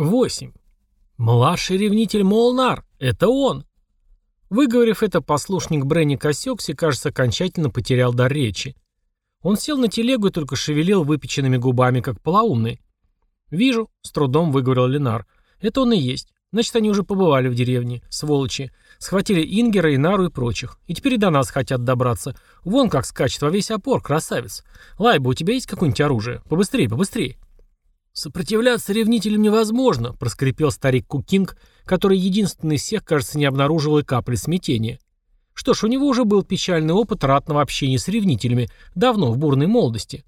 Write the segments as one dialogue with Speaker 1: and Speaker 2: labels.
Speaker 1: 8. Младший ревнитель Молнар. Это он. Выговорив это, послушник Бренник осекся и, кажется, окончательно потерял дар речи. Он сел на телегу и только шевелил выпеченными губами, как полоумный. «Вижу», — с трудом выговорил Ленар. «Это он и есть. Значит, они уже побывали в деревне, сволочи. Схватили Ингера, Инару и прочих. И теперь и до нас хотят добраться. Вон как скачет во весь опор, красавец. Лайба, у тебя есть какое-нибудь оружие? Побыстрее, побыстрее». «Сопротивляться ревнителям невозможно», — проскрипел старик Кукинг, который единственный из всех, кажется, не обнаружил и капли смятения. Что ж, у него уже был печальный опыт ратного общения с ревнителями, давно, в бурной молодости.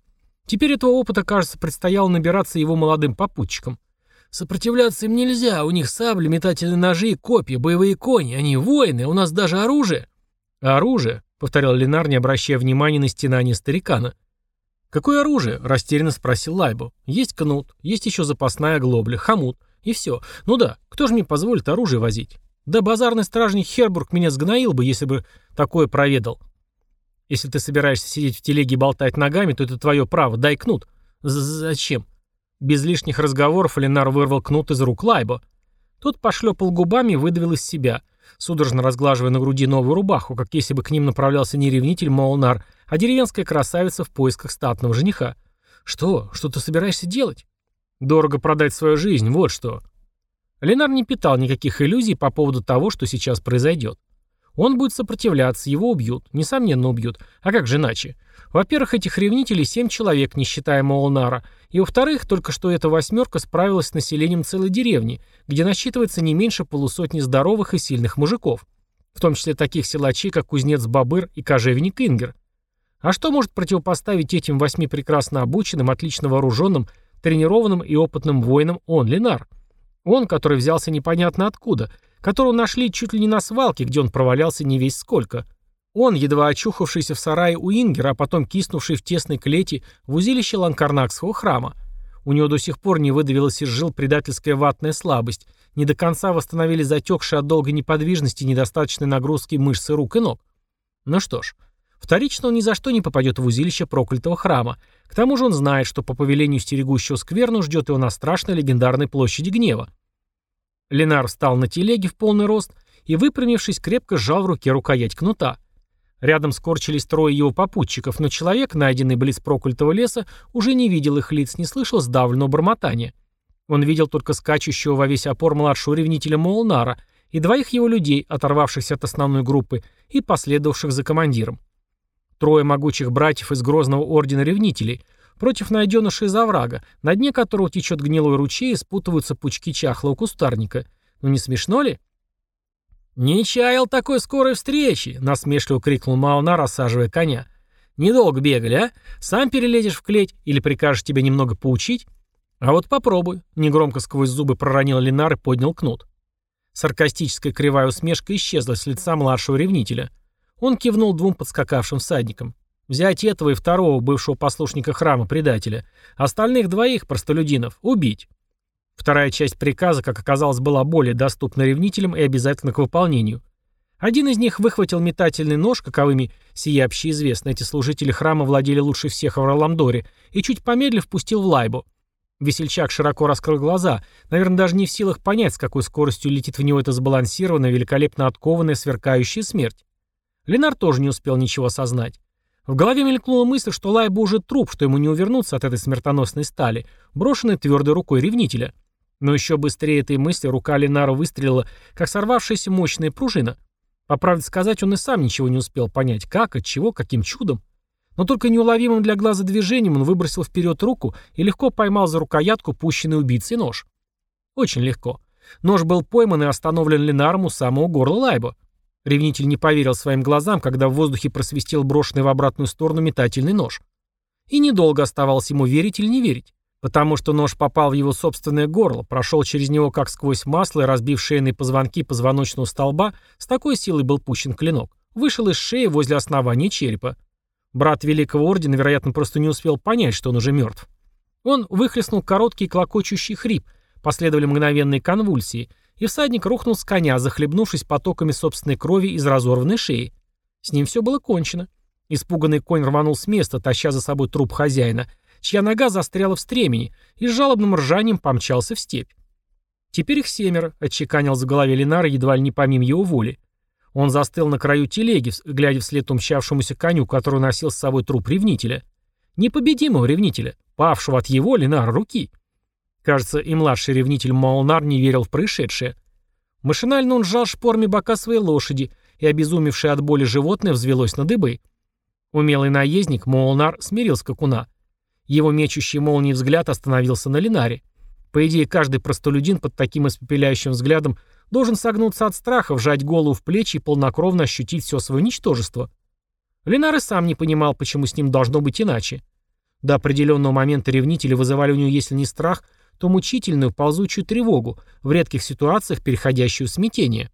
Speaker 1: Теперь этого опыта, кажется, предстояло набираться его молодым попутчикам. Сопротивляться им нельзя, у них сабли, метательные ножи, копья, боевые кони, они воины, у нас даже оружие. Оружие, повторял Ленар, не обращая внимания на стенание старикана. «Какое оружие?» – растерянно спросил Лайбо. «Есть кнут, есть еще запасная глобля, хомут, и все. Ну да, кто же мне позволит оружие возить? Да базарный стражник Хербург меня сгноил бы, если бы такое проведал. Если ты собираешься сидеть в телеге и болтать ногами, то это твое право, дай кнут. З Зачем?» Без лишних разговоров Ленар вырвал кнут из рук Лайбо. Тот пошлепал губами и выдавил из себя судорожно разглаживая на груди новую рубаху, как если бы к ним направлялся не ревнитель Молнар, а деревенская красавица в поисках статного жениха. «Что? Что ты собираешься делать?» «Дорого продать свою жизнь, вот что». Ленар не питал никаких иллюзий по поводу того, что сейчас произойдет. Он будет сопротивляться, его убьют, несомненно убьют. А как же иначе? Во-первых, этих ревнителей семь человек, не считая Молнара, и во-вторых, только что эта восьмерка справилась с населением целой деревни, где насчитывается не меньше полусотни здоровых и сильных мужиков, в том числе таких силачей, как кузнец Бабыр и кожевенник Ингер. А что может противопоставить этим восьми прекрасно обученным, отлично вооруженным, тренированным и опытным воинам он, Ленар? Он, который взялся непонятно откуда, которого нашли чуть ли не на свалке, где он провалялся не весь сколько – он, едва очухавшийся в сарае у Ингера, а потом киснувший в тесной клете в узилище Ланкарнакского храма. У него до сих пор не выдавилась из жил предательская ватная слабость, не до конца восстановили затекшие от долгой неподвижности недостаточной нагрузки мышцы рук и ног. Ну что ж, вторично он ни за что не попадет в узилище проклятого храма. К тому же он знает, что по повелению стерегущего скверну ждет его на страшной легендарной площади гнева. Ленар встал на телеге в полный рост и, выпрямившись, крепко сжал в руке рукоять кнута. Рядом скорчились трое его попутчиков, но человек, найденный близ проклятого леса, уже не видел их лиц, не слышал сдавленного бормотания. Он видел только скачущего во весь опор младшего ревнителя Молнара и двоих его людей, оторвавшихся от основной группы и последовавших за командиром. Трое могучих братьев из Грозного Ордена Ревнителей против найденыша из оврага, на дне которого течет гнилой ручей и спутываются пучки чахлого кустарника. Ну не смешно ли? «Не чаял такой скорой встречи!» — насмешливо крикнул Мауна, рассаживая коня. «Недолго бегали, а? Сам перелезешь в клеть или прикажешь тебе немного поучить?» «А вот попробуй», — негромко сквозь зубы проронил Ленар и поднял кнут. Саркастическая кривая усмешка исчезла с лица младшего ревнителя. Он кивнул двум подскакавшим всадникам. «Взять этого и второго, бывшего послушника храма, предателя. Остальных двоих, простолюдинов, убить. Вторая часть приказа, как оказалось, была более доступна ревнителям и обязательна к выполнению. Один из них выхватил метательный нож, каковыми сие общеизвестно, эти служители храма владели лучше всех в Роламдоре, и чуть помедлив пустил в лайбу. Весельчак широко раскрыл глаза, наверное, даже не в силах понять, с какой скоростью летит в него эта сбалансированная, великолепно откованная, сверкающая смерть. Ленар тоже не успел ничего осознать. В голове мелькнула мысль, что Лайба уже труп, что ему не увернуться от этой смертоносной стали, брошенной твердой рукой ревнителя. Но еще быстрее этой мысли рука Ленара выстрелила, как сорвавшаяся мощная пружина. По правде сказать, он и сам ничего не успел понять, как, от чего, каким чудом. Но только неуловимым для глаза движением он выбросил вперед руку и легко поймал за рукоятку пущенный убийцей нож. Очень легко. Нож был пойман и остановлен Ленаром у самого горла Лайба. Ревнитель не поверил своим глазам, когда в воздухе просвистел брошенный в обратную сторону метательный нож. И недолго оставалось ему верить или не верить. Потому что нож попал в его собственное горло, прошел через него как сквозь масло и, разбив шейные позвонки позвоночного столба, с такой силой был пущен клинок. Вышел из шеи возле основания черепа. Брат Великого Ордена, вероятно, просто не успел понять, что он уже мертв. Он выхлестнул короткий клокочущий хрип, последовали мгновенные конвульсии, и всадник рухнул с коня, захлебнувшись потоками собственной крови из разорванной шеи. С ним все было кончено. Испуганный конь рванул с места, таща за собой труп хозяина — чья нога застряла в стремени, и с жалобным ржанием помчался в степь. Теперь их семеро, отчеканил за голове Ленара едва ли не помимо его воли. Он застыл на краю телеги, глядя вслед умчавшемуся коню, который носил с собой труп ревнителя. Непобедимого ревнителя, павшего от его, Ленара, руки. Кажется, и младший ревнитель Молнар не верил в происшедшее. Машинально он сжал шпорами бока своей лошади, и обезумевшее от боли животное взвелось на дыбы. Умелый наездник Молнар смирил скакуна. Его мечущий молнией взгляд остановился на Ленаре. По идее, каждый простолюдин под таким испепеляющим взглядом должен согнуться от страха, вжать голову в плечи и полнокровно ощутить все свое ничтожество. Ленар и сам не понимал, почему с ним должно быть иначе. До определенного момента ревнители вызывали у него, если не страх, то мучительную ползучую тревогу, в редких ситуациях переходящую в смятение.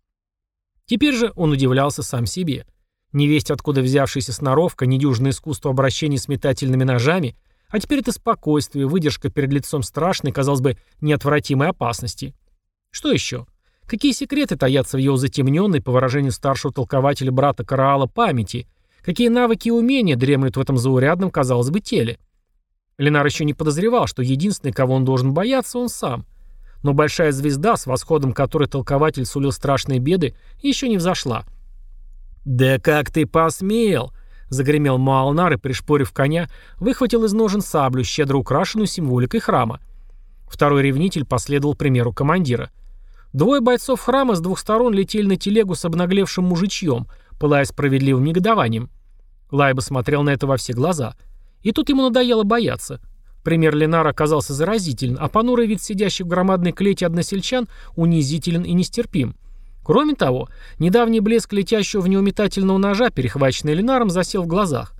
Speaker 1: Теперь же он удивлялся сам себе. Невесть, откуда взявшаяся сноровка, недюжное искусство обращения с метательными ножами, а теперь это спокойствие, выдержка перед лицом страшной, казалось бы, неотвратимой опасности. Что еще? Какие секреты таятся в его затемненной, по выражению старшего толкователя брата Караала, памяти? Какие навыки и умения дремлют в этом заурядном, казалось бы, теле? Ленар еще не подозревал, что единственный, кого он должен бояться, он сам. Но большая звезда, с восходом которой толкователь сулил страшные беды, еще не взошла. «Да как ты посмел!» — загремел Маалнар и, пришпорив коня, выхватил из ножен саблю, щедро украшенную символикой храма. Второй ревнитель последовал примеру командира. Двое бойцов храма с двух сторон летели на телегу с обнаглевшим мужичьем, пылая справедливым негодованием. Лайба смотрел на это во все глаза — и тут ему надоело бояться. Пример Ленара оказался заразителен, а понурый вид сидящих в громадной клете односельчан унизителен и нестерпим. Кроме того, недавний блеск летящего в него метательного ножа, перехваченный Ленаром, засел в глазах.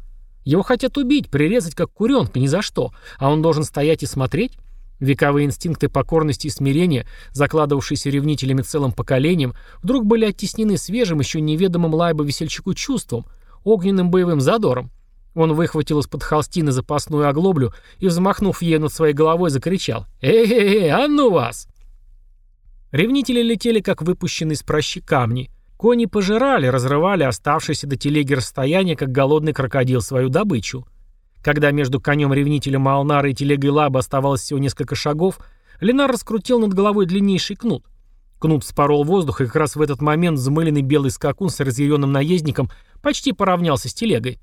Speaker 1: Его хотят убить, прирезать как куренка, ни за что, а он должен стоять и смотреть? Вековые инстинкты покорности и смирения, закладывавшиеся ревнителями целым поколением, вдруг были оттеснены свежим, еще неведомым лайбо весельчаку чувством, огненным боевым задором. Он выхватил из-под холстины запасную оглоблю и, взмахнув ею над своей головой, закричал «Эй-эй-эй, а ну вас!» Ревнители летели, как выпущенные из прощи камни. Кони пожирали, разрывали оставшиеся до телеги расстояние, как голодный крокодил свою добычу. Когда между конем ревнителя Малнара и телегой Лаба оставалось всего несколько шагов, Ленар раскрутил над головой длиннейший кнут. Кнут спорол воздух, и как раз в этот момент взмыленный белый скакун с разъяренным наездником почти поравнялся с телегой.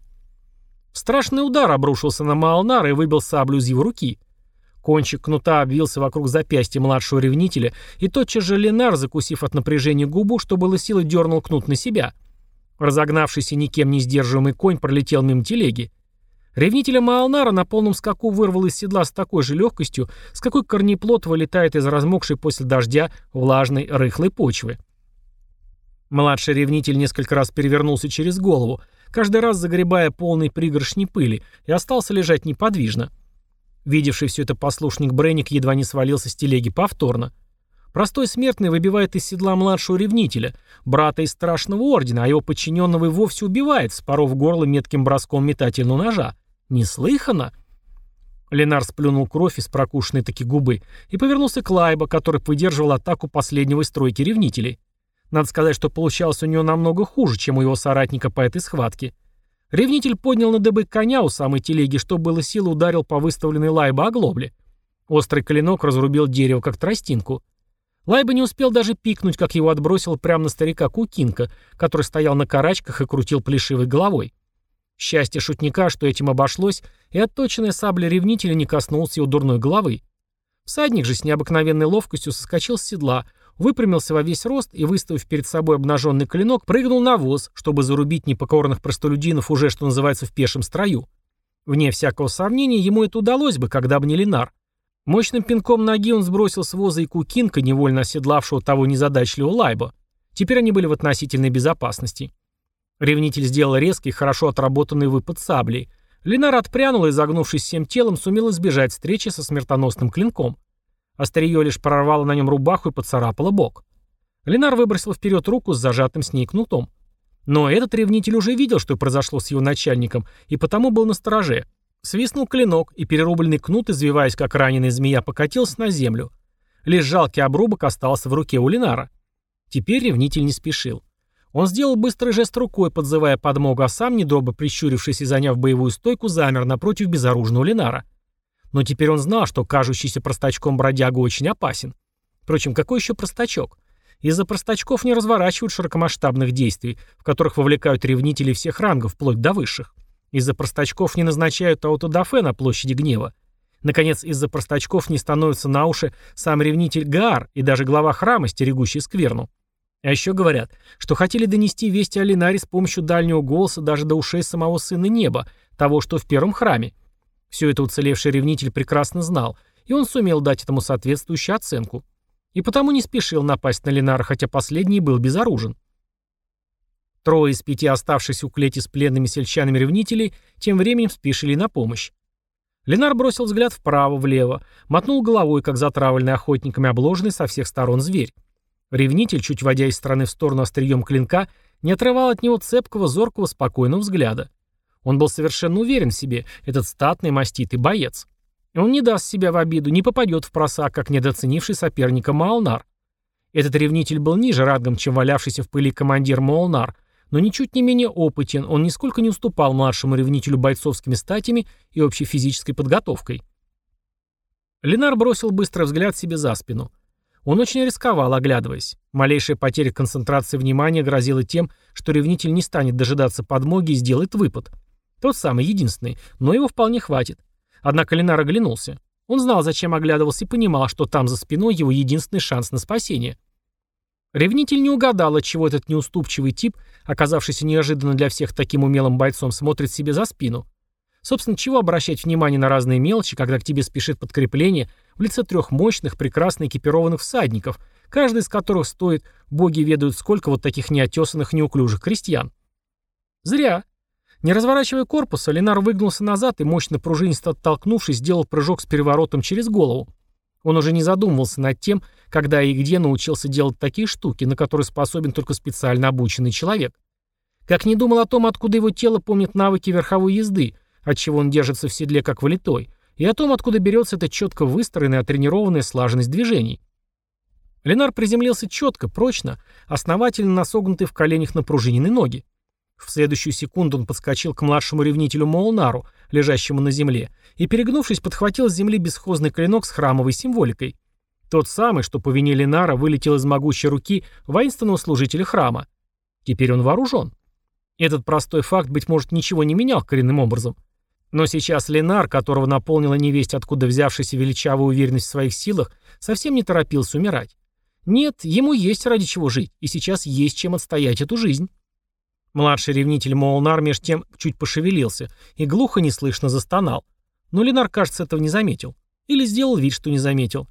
Speaker 1: Страшный удар обрушился на Маалнара и выбил саблю из его руки. Кончик кнута обвился вокруг запястья младшего ревнителя, и тотчас же Ленар, закусив от напряжения губу, что было силы, дернул кнут на себя. Разогнавшийся никем не сдерживаемый конь пролетел мимо телеги. Ревнителя Маалнара на полном скаку вырвал из седла с такой же легкостью, с какой корнеплод вылетает из размокшей после дождя влажной рыхлой почвы. Младший ревнитель несколько раз перевернулся через голову, каждый раз загребая полный пригоршни пыли, и остался лежать неподвижно. Видевший все это послушник Бренник едва не свалился с телеги повторно. Простой смертный выбивает из седла младшего ревнителя, брата из страшного ордена, а его подчиненного и вовсе убивает, споров горло метким броском метательного ножа. Неслыханно! Ленар сплюнул кровь из прокушенной таки губы и повернулся к Лайбо, который выдерживал атаку последнего из стройки ревнителей. Надо сказать, что получалось у него намного хуже, чем у его соратника по этой схватке. Ревнитель поднял на дыбы коня у самой телеги, что было силы ударил по выставленной лайбе оглобле. Острый клинок разрубил дерево, как тростинку. Лайба не успел даже пикнуть, как его отбросил прямо на старика Кукинка, который стоял на карачках и крутил плешивой головой. Счастье шутника, что этим обошлось, и отточенная сабля ревнителя не коснулась его дурной головы. Всадник же с необыкновенной ловкостью соскочил с седла, выпрямился во весь рост и, выставив перед собой обнаженный клинок, прыгнул на воз, чтобы зарубить непокорных простолюдинов уже, что называется, в пешем строю. Вне всякого сомнения, ему это удалось бы, когда бы не Ленар. Мощным пинком ноги он сбросил с воза и Кукинка, невольно оседлавшего того незадачливого Лайба. Теперь они были в относительной безопасности. Ревнитель сделал резкий, хорошо отработанный выпад саблей. Ленар отпрянул и, загнувшись всем телом, сумел избежать встречи со смертоносным клинком. Острие лишь прорвало на нем рубаху и поцарапало бок. Ленар выбросил вперед руку с зажатым с ней кнутом. Но этот ревнитель уже видел, что произошло с его начальником, и потому был на стороже. Свистнул клинок, и перерубленный кнут, извиваясь как раненая змея, покатился на землю. Лишь жалкий обрубок остался в руке у Ленара. Теперь ревнитель не спешил. Он сделал быстрый жест рукой, подзывая подмогу, а сам, недобро прищурившись и заняв боевую стойку, замер напротив безоружного Ленара. Но теперь он знал, что кажущийся простачком бродяга очень опасен. Впрочем, какой еще простачок? Из-за простачков не разворачивают широкомасштабных действий, в которых вовлекают ревнителей всех рангов, вплоть до высших. Из-за простачков не назначают аутодафе на площади гнева. Наконец, из-за простачков не становится на уши сам ревнитель Гаар и даже глава храма, стерегущий скверну. А еще говорят, что хотели донести вести о Линаре с помощью дальнего голоса даже до ушей самого Сына Неба, того, что в первом храме. Все это уцелевший ревнитель прекрасно знал, и он сумел дать этому соответствующую оценку. И потому не спешил напасть на Ленара, хотя последний был безоружен. Трое из пяти оставшихся у клети с пленными сельчанами ревнителей тем временем спешили на помощь. Ленар бросил взгляд вправо-влево, мотнул головой, как затравленный охотниками обложенный со всех сторон зверь. Ревнитель, чуть водя из стороны в сторону острием клинка, не отрывал от него цепкого, зоркого, спокойного взгляда. Он был совершенно уверен в себе, этот статный, маститый боец. Он не даст себя в обиду, не попадет в просак, как недооценивший соперника Маалнар. Этот ревнитель был ниже рангом, чем валявшийся в пыли командир Молнар, но ничуть не менее опытен, он нисколько не уступал младшему ревнителю бойцовскими статями и общей физической подготовкой. Ленар бросил быстрый взгляд себе за спину. Он очень рисковал, оглядываясь. Малейшая потеря концентрации внимания грозила тем, что ревнитель не станет дожидаться подмоги и сделает выпад. Тот самый, единственный, но его вполне хватит. Однако Ленар оглянулся. Он знал, зачем оглядывался и понимал, что там за спиной его единственный шанс на спасение. Ревнитель не угадал, отчего этот неуступчивый тип, оказавшийся неожиданно для всех таким умелым бойцом, смотрит себе за спину. Собственно, чего обращать внимание на разные мелочи, когда к тебе спешит подкрепление в лице трех мощных, прекрасно экипированных всадников, каждый из которых стоит, боги ведают сколько вот таких неотесанных, неуклюжих крестьян. Зря. Не разворачивая корпуса, Ленар выгнулся назад и, мощно пружинисто оттолкнувшись, сделал прыжок с переворотом через голову. Он уже не задумывался над тем, когда и где научился делать такие штуки, на которые способен только специально обученный человек. Как не думал о том, откуда его тело помнит навыки верховой езды, отчего он держится в седле как валитой, и о том, откуда берется эта четко выстроенная, тренированная слаженность движений. Ленар приземлился четко, прочно, основательно насогнутый в коленях напружиненные ноги. В следующую секунду он подскочил к младшему ревнителю Молнару, лежащему на земле, и, перегнувшись, подхватил с земли бесхозный клинок с храмовой символикой. Тот самый, что по вине Ленара вылетел из могучей руки воинственного служителя храма. Теперь он вооружен. Этот простой факт, быть может, ничего не менял коренным образом. Но сейчас Ленар, которого наполнила невесть, откуда взявшаяся величавая уверенность в своих силах, совсем не торопился умирать. Нет, ему есть ради чего жить, и сейчас есть чем отстоять эту жизнь. Младший ревнитель Молнар меж тем чуть пошевелился и глухо неслышно застонал. Но Ленар, кажется, этого не заметил. Или сделал вид, что не заметил.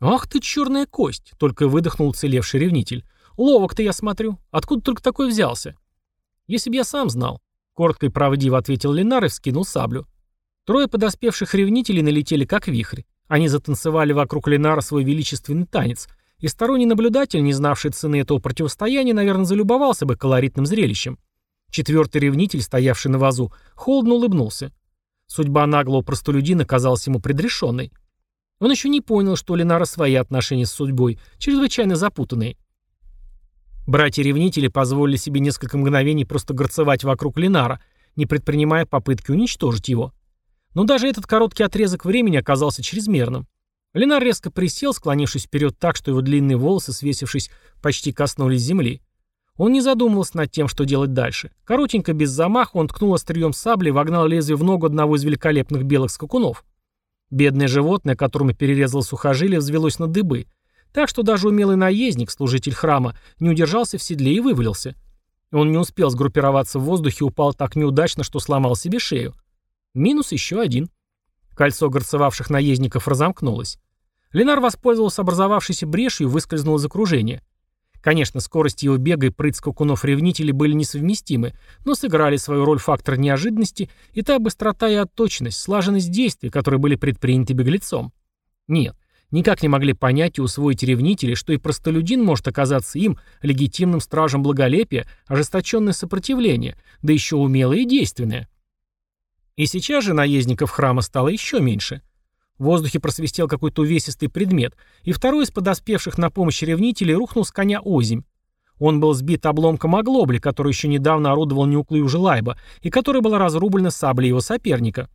Speaker 1: «Ах ты, черная кость!» — только выдохнул уцелевший ревнитель. «Ловок ты, я смотрю. Откуда только такой взялся?» «Если б я сам знал», — коротко и правдиво ответил Ленар и вскинул саблю. Трое подоспевших ревнителей налетели как вихрь. Они затанцевали вокруг Ленара свой величественный танец, и сторонний наблюдатель, не знавший цены этого противостояния, наверное, залюбовался бы колоритным зрелищем. Четвертый ревнитель, стоявший на вазу, холодно улыбнулся. Судьба наглого простолюдина казалась ему предрешенной. Он еще не понял, что у Ленара свои отношения с судьбой, чрезвычайно запутанные. Братья-ревнители позволили себе несколько мгновений просто горцевать вокруг Ленара, не предпринимая попытки уничтожить его. Но даже этот короткий отрезок времени оказался чрезмерным. Ленар резко присел, склонившись вперед так, что его длинные волосы, свесившись, почти коснулись земли. Он не задумывался над тем, что делать дальше. Коротенько, без замаха, он ткнул острием сабли и вогнал лезвие в ногу одного из великолепных белых скакунов. Бедное животное, которому перерезало сухожилие, взвелось на дыбы. Так что даже умелый наездник, служитель храма, не удержался в седле и вывалился. Он не успел сгруппироваться в воздухе и упал так неудачно, что сломал себе шею. Минус еще один. Кольцо горцевавших наездников разомкнулось. Ленар воспользовался образовавшейся брешью и выскользнул из окружения. Конечно, скорость его бега и прыть скакунов-ревнителей были несовместимы, но сыграли свою роль фактор неожиданности и та быстрота и отточенность, слаженность действий, которые были предприняты беглецом. Нет, никак не могли понять и усвоить ревнители, что и простолюдин может оказаться им, легитимным стражем благолепия, ожесточенное сопротивление, да еще умелое и действенное. И сейчас же наездников храма стало еще меньше. В воздухе просвистел какой-то увесистый предмет, и второй из подоспевших на помощь ревнителей рухнул с коня озимь. Он был сбит обломком оглобли, который еще недавно орудовал неуклюже Лайба, и которая была разрублена саблей его соперника.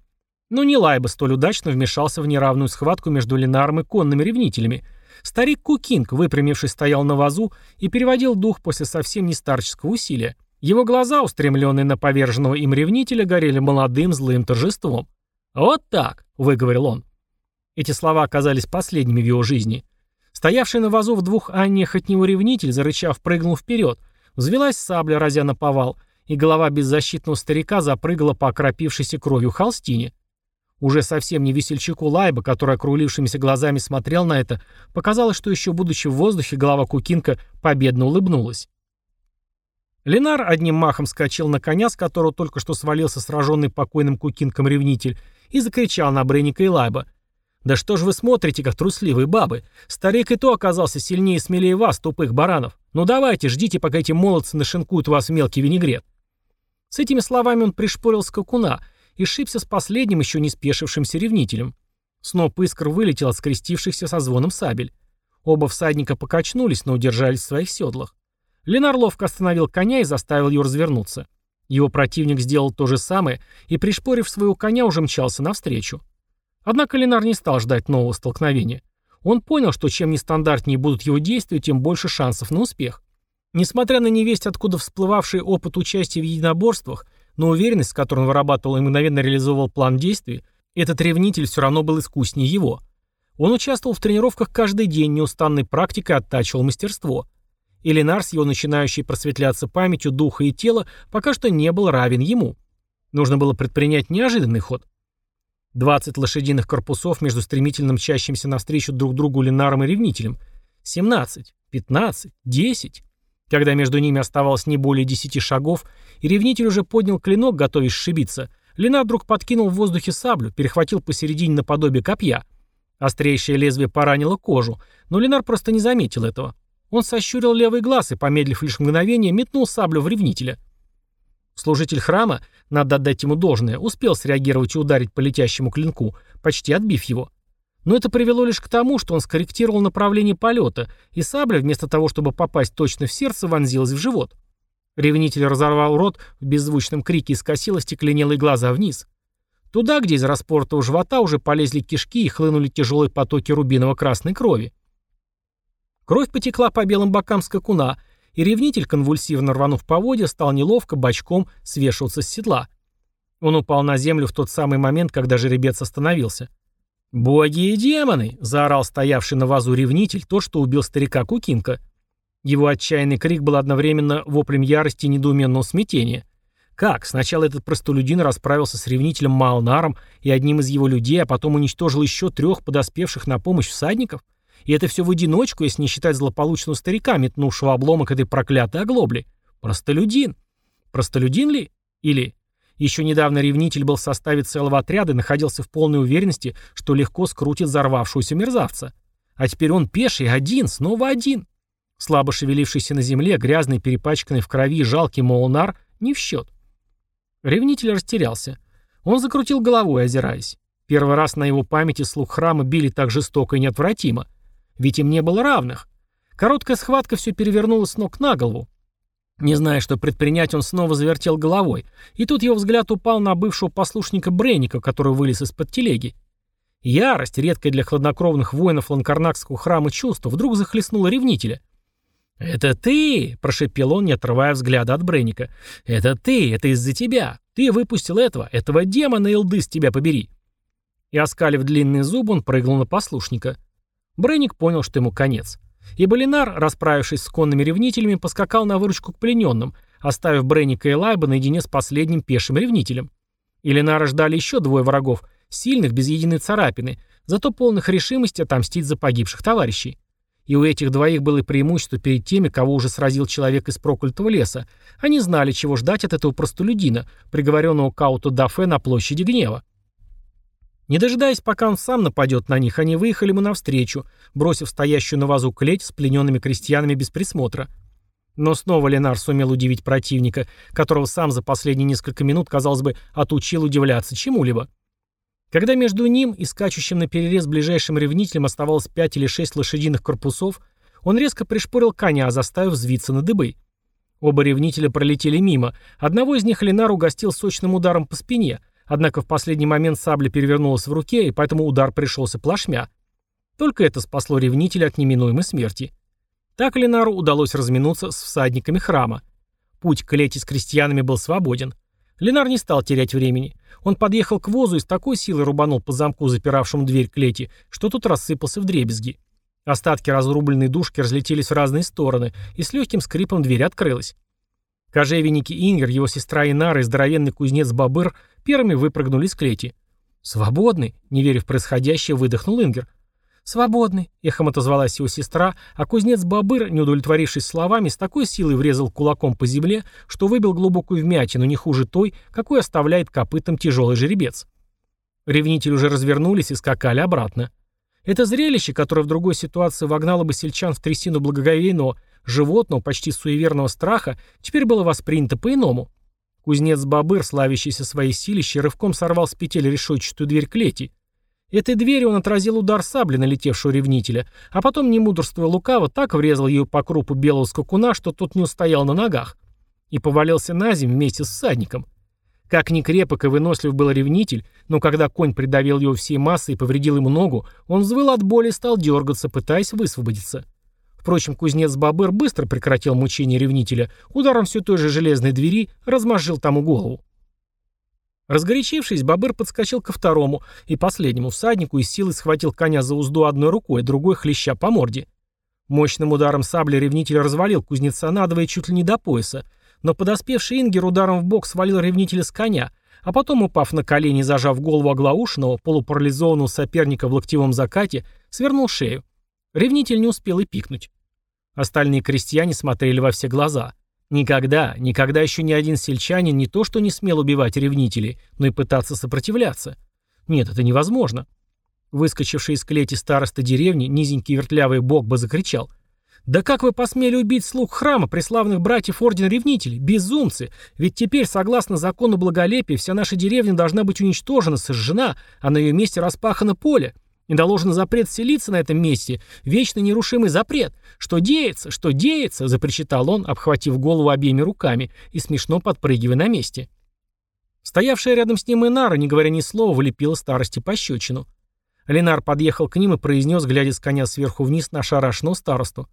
Speaker 1: Но не Лайба столь удачно вмешался в неравную схватку между Ленаром и конными ревнителями. Старик Кукинг, выпрямившись, стоял на вазу и переводил дух после совсем не старческого усилия. Его глаза, устремленные на поверженного им ревнителя, горели молодым злым торжеством. «Вот так», — выговорил он. Эти слова оказались последними в его жизни. Стоявший на вазу в двух анниях от него ревнитель, зарычав, прыгнул вперед. Взвелась сабля, разя на повал, и голова беззащитного старика запрыгала по окропившейся кровью холстине. Уже совсем не весельчаку Лайба, который округлившимися глазами смотрел на это, показалось, что еще будучи в воздухе, голова Кукинка победно улыбнулась. Ленар одним махом скачал на коня, с которого только что свалился сраженный покойным Кукинком ревнитель, и закричал на Бренника и Лайба. «Да что ж вы смотрите, как трусливые бабы? Старик и то оказался сильнее и смелее вас, тупых баранов. Ну давайте, ждите, пока эти молодцы нашинкуют вас в мелкий винегрет». С этими словами он пришпорил скакуна — и шибся с последним еще не спешившимся ревнителем. Сноп искр вылетел от скрестившихся со звоном сабель. Оба всадника покачнулись, но удержались в своих седлах. Ленар ловко остановил коня и заставил ее развернуться. Его противник сделал то же самое и, пришпорив своего коня, уже мчался навстречу. Однако Ленар не стал ждать нового столкновения. Он понял, что чем нестандартнее будут его действия, тем больше шансов на успех. Несмотря на невесть, откуда всплывавший опыт участия в единоборствах, но уверенность, с которой он вырабатывал и мгновенно реализовывал план действий, этот ревнитель все равно был искуснее его. Он участвовал в тренировках каждый день, неустанной практикой оттачивал мастерство. И Ленар с его начинающей просветляться памятью духа и тела пока что не был равен ему. Нужно было предпринять неожиданный ход. 20 лошадиных корпусов между стремительно мчащимся навстречу друг другу Ленаром и ревнителем. 17, 15, 10. Когда между ними оставалось не более десяти шагов, и ревнитель уже поднял клинок, готовясь сшибиться, Лена вдруг подкинул в воздухе саблю, перехватил посередине наподобие копья. Острейшее лезвие поранило кожу, но Ленар просто не заметил этого. Он сощурил левый глаз и, помедлив лишь мгновение, метнул саблю в ревнителя. Служитель храма, надо отдать ему должное, успел среагировать и ударить по летящему клинку, почти отбив его. Но это привело лишь к тому, что он скорректировал направление полета, и сабля, вместо того, чтобы попасть точно в сердце, вонзилась в живот. Ревнитель разорвал рот в беззвучном крике и скосил остекленелые глаза вниз. Туда, где из распортого живота уже полезли кишки и хлынули тяжелые потоки рубиново-красной крови. Кровь потекла по белым бокам скакуна, и ревнитель, конвульсивно рванув поводья, стал неловко бочком свешиваться с седла. Он упал на землю в тот самый момент, когда жеребец остановился. «Боги и демоны!» — заорал стоявший на вазу ревнитель, тот, что убил старика Кукинка. Его отчаянный крик был одновременно воплем ярости и недоуменного смятения. Как? Сначала этот простолюдин расправился с ревнителем Малнаром и одним из его людей, а потом уничтожил еще трех подоспевших на помощь всадников? И это все в одиночку, если не считать злополучного старика, метнувшего обломок этой проклятой оглобли. Простолюдин. Простолюдин ли? Или еще недавно ревнитель был в составе целого отряда и находился в полной уверенности, что легко скрутит взорвавшуюся мерзавца. А теперь он пеший, один, снова один. Слабо шевелившийся на земле, грязный, перепачканный в крови жалкий Молнар не в счет. Ревнитель растерялся. Он закрутил головой, озираясь. Первый раз на его памяти слух храма били так жестоко и неотвратимо. Ведь им не было равных. Короткая схватка все перевернула с ног на голову. Не зная, что предпринять, он снова завертел головой, и тут его взгляд упал на бывшего послушника Брейника, который вылез из-под телеги. Ярость, редкая для хладнокровных воинов ланкарнакского храма чувства, вдруг захлестнула ревнителя. «Это ты!» – прошепел он, не отрывая взгляда от Брейника. «Это ты! Это из-за тебя! Ты выпустил этого! Этого демона, Илдыс, тебя побери!» И, оскалив длинные зубы, он прыгнул на послушника. Брейник понял, что ему конец. И Болинар, расправившись с конными ревнителями, поскакал на выручку к плененным, оставив Бренника и Лайба наедине с последним пешим ревнителем. Иллинара ждали еще двое врагов, сильных, без единой царапины, зато полных решимости отомстить за погибших товарищей. И у этих двоих было преимущество перед теми, кого уже сразил человек из проклятого леса. Они знали, чего ждать от этого простолюдина, приговоренного к ауту Дафе на площади гнева. Не дожидаясь, пока он сам нападет на них, они выехали ему навстречу, бросив стоящую на вазу клеть с плененными крестьянами без присмотра. Но снова Ленар сумел удивить противника, которого сам за последние несколько минут, казалось бы, отучил удивляться чему-либо. Когда между ним и скачущим на перерез ближайшим ревнителем оставалось пять или шесть лошадиных корпусов, он резко пришпорил коня, заставив взвиться на дыбы. Оба ревнителя пролетели мимо. Одного из них Ленар угостил сочным ударом по спине – Однако в последний момент сабля перевернулась в руке, и поэтому удар пришелся плашмя. Только это спасло ревнителя от неминуемой смерти. Так Ленару удалось разминуться с всадниками храма. Путь к клете с крестьянами был свободен. Ленар не стал терять времени. Он подъехал к возу и с такой силой рубанул по замку, запиравшему дверь клети, что тот рассыпался в дребезги. Остатки разрубленной душки разлетелись в разные стороны, и с легким скрипом дверь открылась. Кожевенники Ингер, его сестра Инара и здоровенный кузнец Бабыр первыми выпрыгнули из клети. «Свободный!» — не веря в происходящее, выдохнул Ингер. «Свободный!» — эхом отозвалась его сестра, а кузнец Бабыр, не удовлетворившись словами, с такой силой врезал кулаком по земле, что выбил глубокую вмятину, не хуже той, какой оставляет копытом тяжелый жеребец. Ревнители уже развернулись и скакали обратно. Это зрелище, которое в другой ситуации вогнало бы сельчан в трясину благоговейного, животного, почти суеверного страха, теперь было воспринято по-иному. Кузнец Бабыр, славящийся своей силищей, рывком сорвал с петель решетчатую дверь клети. Этой дверью он отразил удар сабли, налетевшего ревнителя, а потом, не мудрствуя лукаво, так врезал ее по крупу белого скакуна, что тот не устоял на ногах, и повалился на землю вместе с всадником. Как ни крепок и вынослив был ревнитель, но когда конь придавил его всей массой и повредил ему ногу, он взвыл от боли и стал дергаться, пытаясь высвободиться. Впрочем, кузнец Бабыр быстро прекратил мучение ревнителя, ударом все той же железной двери размозжил тому голову. Разгорячившись, Бабыр подскочил ко второму и последнему всаднику и силой схватил коня за узду одной рукой, другой хлеща по морде. Мощным ударом сабли ревнитель развалил кузнеца надвое чуть ли не до пояса, но подоспевший Ингер ударом в бок свалил ревнителя с коня, а потом, упав на колени зажав голову оглаушенного, полупарализованного соперника в локтевом закате, свернул шею. Ревнитель не успел и пикнуть. Остальные крестьяне смотрели во все глаза. Никогда, никогда еще ни один сельчанин не то что не смел убивать ревнителей, но и пытаться сопротивляться. Нет, это невозможно. Выскочивший из клети староста деревни, низенький вертлявый бог закричал — да как вы посмели убить слуг храма, преславных братьев Ордена Ревнителей? Безумцы! Ведь теперь, согласно закону благолепия, вся наша деревня должна быть уничтожена, сожжена, а на ее месте распахано поле. И доложен запрет селиться на этом месте, вечно нерушимый запрет. Что деется, что деется, запричитал он, обхватив голову обеими руками и смешно подпрыгивая на месте. Стоявшая рядом с ним Инара, не говоря ни слова, влепила старости пощечину. Ленар подъехал к ним и произнес, глядя с коня сверху вниз на шарашного старосту.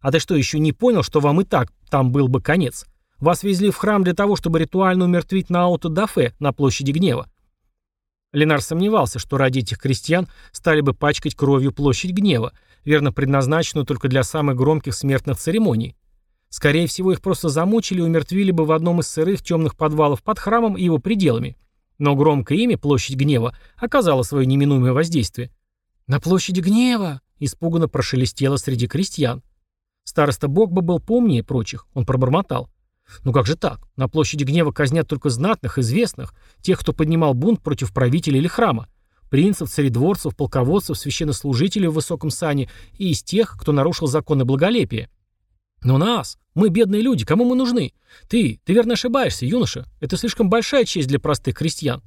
Speaker 1: А ты что, еще не понял, что вам и так там был бы конец? Вас везли в храм для того, чтобы ритуально умертвить Наоту Дафе на площади гнева. Ленар сомневался, что ради этих крестьян стали бы пачкать кровью площадь гнева, верно предназначенную только для самых громких смертных церемоний. Скорее всего, их просто замучили и умертвили бы в одном из сырых темных подвалов под храмом и его пределами. Но громкое имя «Площадь гнева» оказало свое неминуемое воздействие. «На площади гнева!» — испуганно прошелестело среди крестьян. Староста Богба был поумнее прочих. Он пробормотал. Ну как же так? На площади гнева казнят только знатных, известных, тех, кто поднимал бунт против правителя или храма. Принцев, царедворцев, полководцев, священнослужителей в высоком сане и из тех, кто нарушил законы благолепия. Но нас, мы бедные люди, кому мы нужны? Ты, ты верно ошибаешься, юноша. Это слишком большая честь для простых крестьян.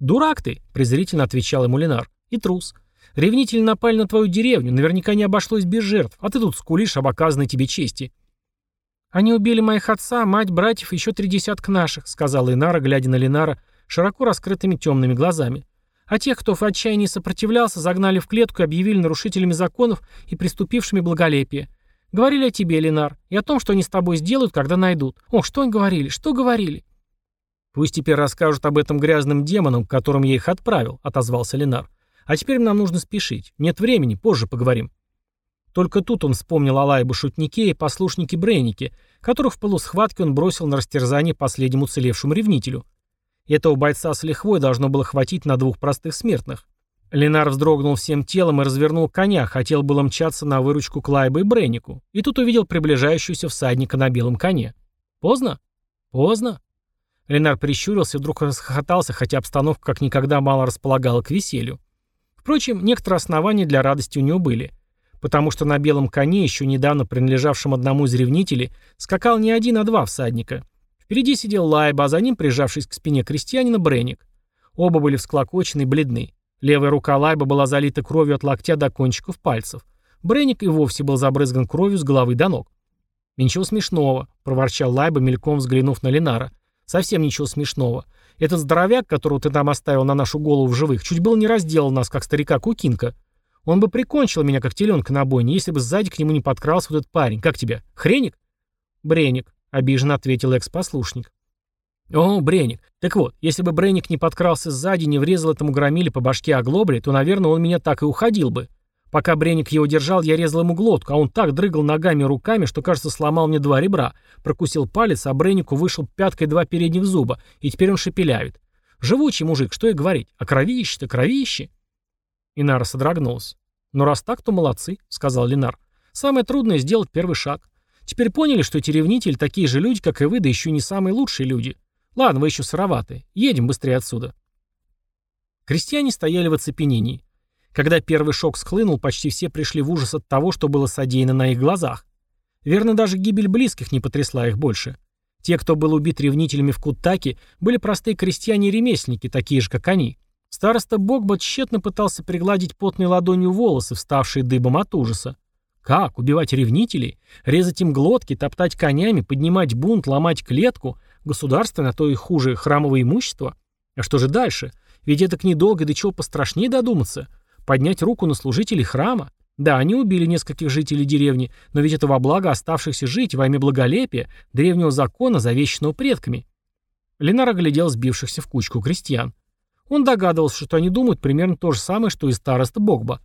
Speaker 1: Дурак ты, презрительно отвечал ему Ленар. И трус. Ревнители напали на твою деревню, наверняка не обошлось без жертв, а ты тут скулишь об оказанной тебе чести». «Они убили моих отца, мать, братьев и еще три десятка наших», сказала Инара, глядя на Ленара широко раскрытыми темными глазами. «А тех, кто в отчаянии сопротивлялся, загнали в клетку и объявили нарушителями законов и приступившими благолепие. Говорили о тебе, Ленар, и о том, что они с тобой сделают, когда найдут. Ох, что они говорили, что говорили?» «Пусть теперь расскажут об этом грязным демонам, к которым я их отправил», — отозвался Ленар. А теперь нам нужно спешить. Нет времени, позже поговорим. Только тут он вспомнил о Лайбу-шутнике и послушнике Брейнике, которых в полусхватке он бросил на растерзание последнему уцелевшему ревнителю. Этого бойца с лихвой должно было хватить на двух простых смертных. Ленар вздрогнул всем телом и развернул коня, хотел было мчаться на выручку к Лайбу и Брейнику, и тут увидел приближающегося всадника на белом коне. Поздно? Поздно? Ленар прищурился и вдруг расхохотался, хотя обстановка как никогда мало располагала к веселью. Впрочем, некоторые основания для радости у него были. Потому что на белом коне, еще недавно принадлежавшем одному из ревнителей, скакал не один, а два всадника. Впереди сидел Лайба, а за ним, прижавшись к спине крестьянина, Бреник. Оба были всклокочены и бледны. Левая рука Лайба была залита кровью от локтя до кончиков пальцев. Бреник и вовсе был забрызган кровью с головы до ног. «Ничего смешного», — проворчал Лайба, мельком взглянув на Ленара. «Совсем ничего смешного. Этот здоровяк, которого ты там оставил на нашу голову в живых, чуть было не разделал нас, как старика Кукинка. Он бы прикончил меня, как теленка на бойне, если бы сзади к нему не подкрался вот этот парень. Как тебя? Хреник? Бреник, обиженно ответил экс-послушник. О, Бреник. Так вот, если бы Бреник не подкрался сзади, не врезал этому громиле по башке оглобли, то, наверное, он меня так и уходил бы. Пока Бреник его держал, я резал ему глотку, а он так дрыгал ногами и руками, что, кажется, сломал мне два ребра. Прокусил палец, а Бренику вышел пяткой два передних зуба, и теперь он шепелявит. Живучий мужик, что и говорить. А кровище-то, кровище. Инара содрогнулась. «Ну, раз так, то молодцы», — сказал Ленар. «Самое трудное — сделать первый шаг. Теперь поняли, что эти ревнители такие же люди, как и вы, да еще не самые лучшие люди. Ладно, вы еще сыроваты. Едем быстрее отсюда». Крестьяне стояли в оцепенении. Когда первый шок схлынул, почти все пришли в ужас от того, что было содеяно на их глазах. Верно, даже гибель близких не потрясла их больше. Те, кто был убит ревнителями в Куттаке, были простые крестьяне и ремесленники, такие же, как они. Староста Богба тщетно пытался пригладить потной ладонью волосы, вставшие дыбом от ужаса. Как? Убивать ревнителей? Резать им глотки, топтать конями, поднимать бунт, ломать клетку? Государственное, а то и хуже, храмовое имущество? А что же дальше? Ведь это к недолго до чего пострашнее додуматься. Поднять руку на служителей храма? Да, они убили нескольких жителей деревни, но ведь это во благо оставшихся жить, во имя благолепия, древнего закона, завещанного предками. Ленар оглядел сбившихся в кучку крестьян. Он догадывался, что они думают примерно то же самое, что и староста Богба.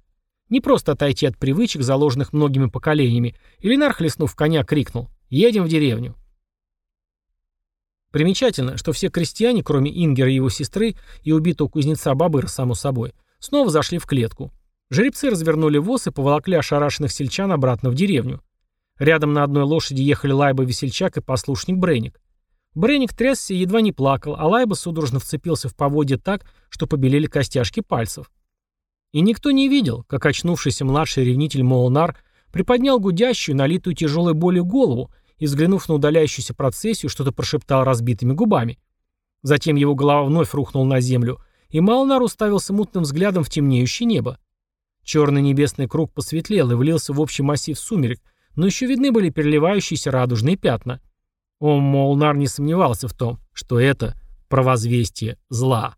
Speaker 1: Не просто отойти от привычек, заложенных многими поколениями, Ильинар, хлестнув коня, крикнул «Едем в деревню». Примечательно, что все крестьяне, кроме Ингера и его сестры и убитого кузнеца Бабыра, само собой, снова зашли в клетку. Жеребцы развернули воз и поволокли ошарашенных сельчан обратно в деревню. Рядом на одной лошади ехали Лайба Весельчак и послушник Брейник. Брейник трясся и едва не плакал, а Лайба судорожно вцепился в поводье так, что побелели костяшки пальцев. И никто не видел, как очнувшийся младший ревнитель Молнар приподнял гудящую, налитую тяжелой болью голову и, взглянув на удаляющуюся процессию, что-то прошептал разбитыми губами. Затем его голова вновь рухнула на землю, и Малнар уставился мутным взглядом в темнеющее небо. Черный небесный круг посветлел и влился в общий массив сумерек, но еще видны были переливающиеся радужные пятна. О, Молнар не сомневался в том, что это провозвестие зла.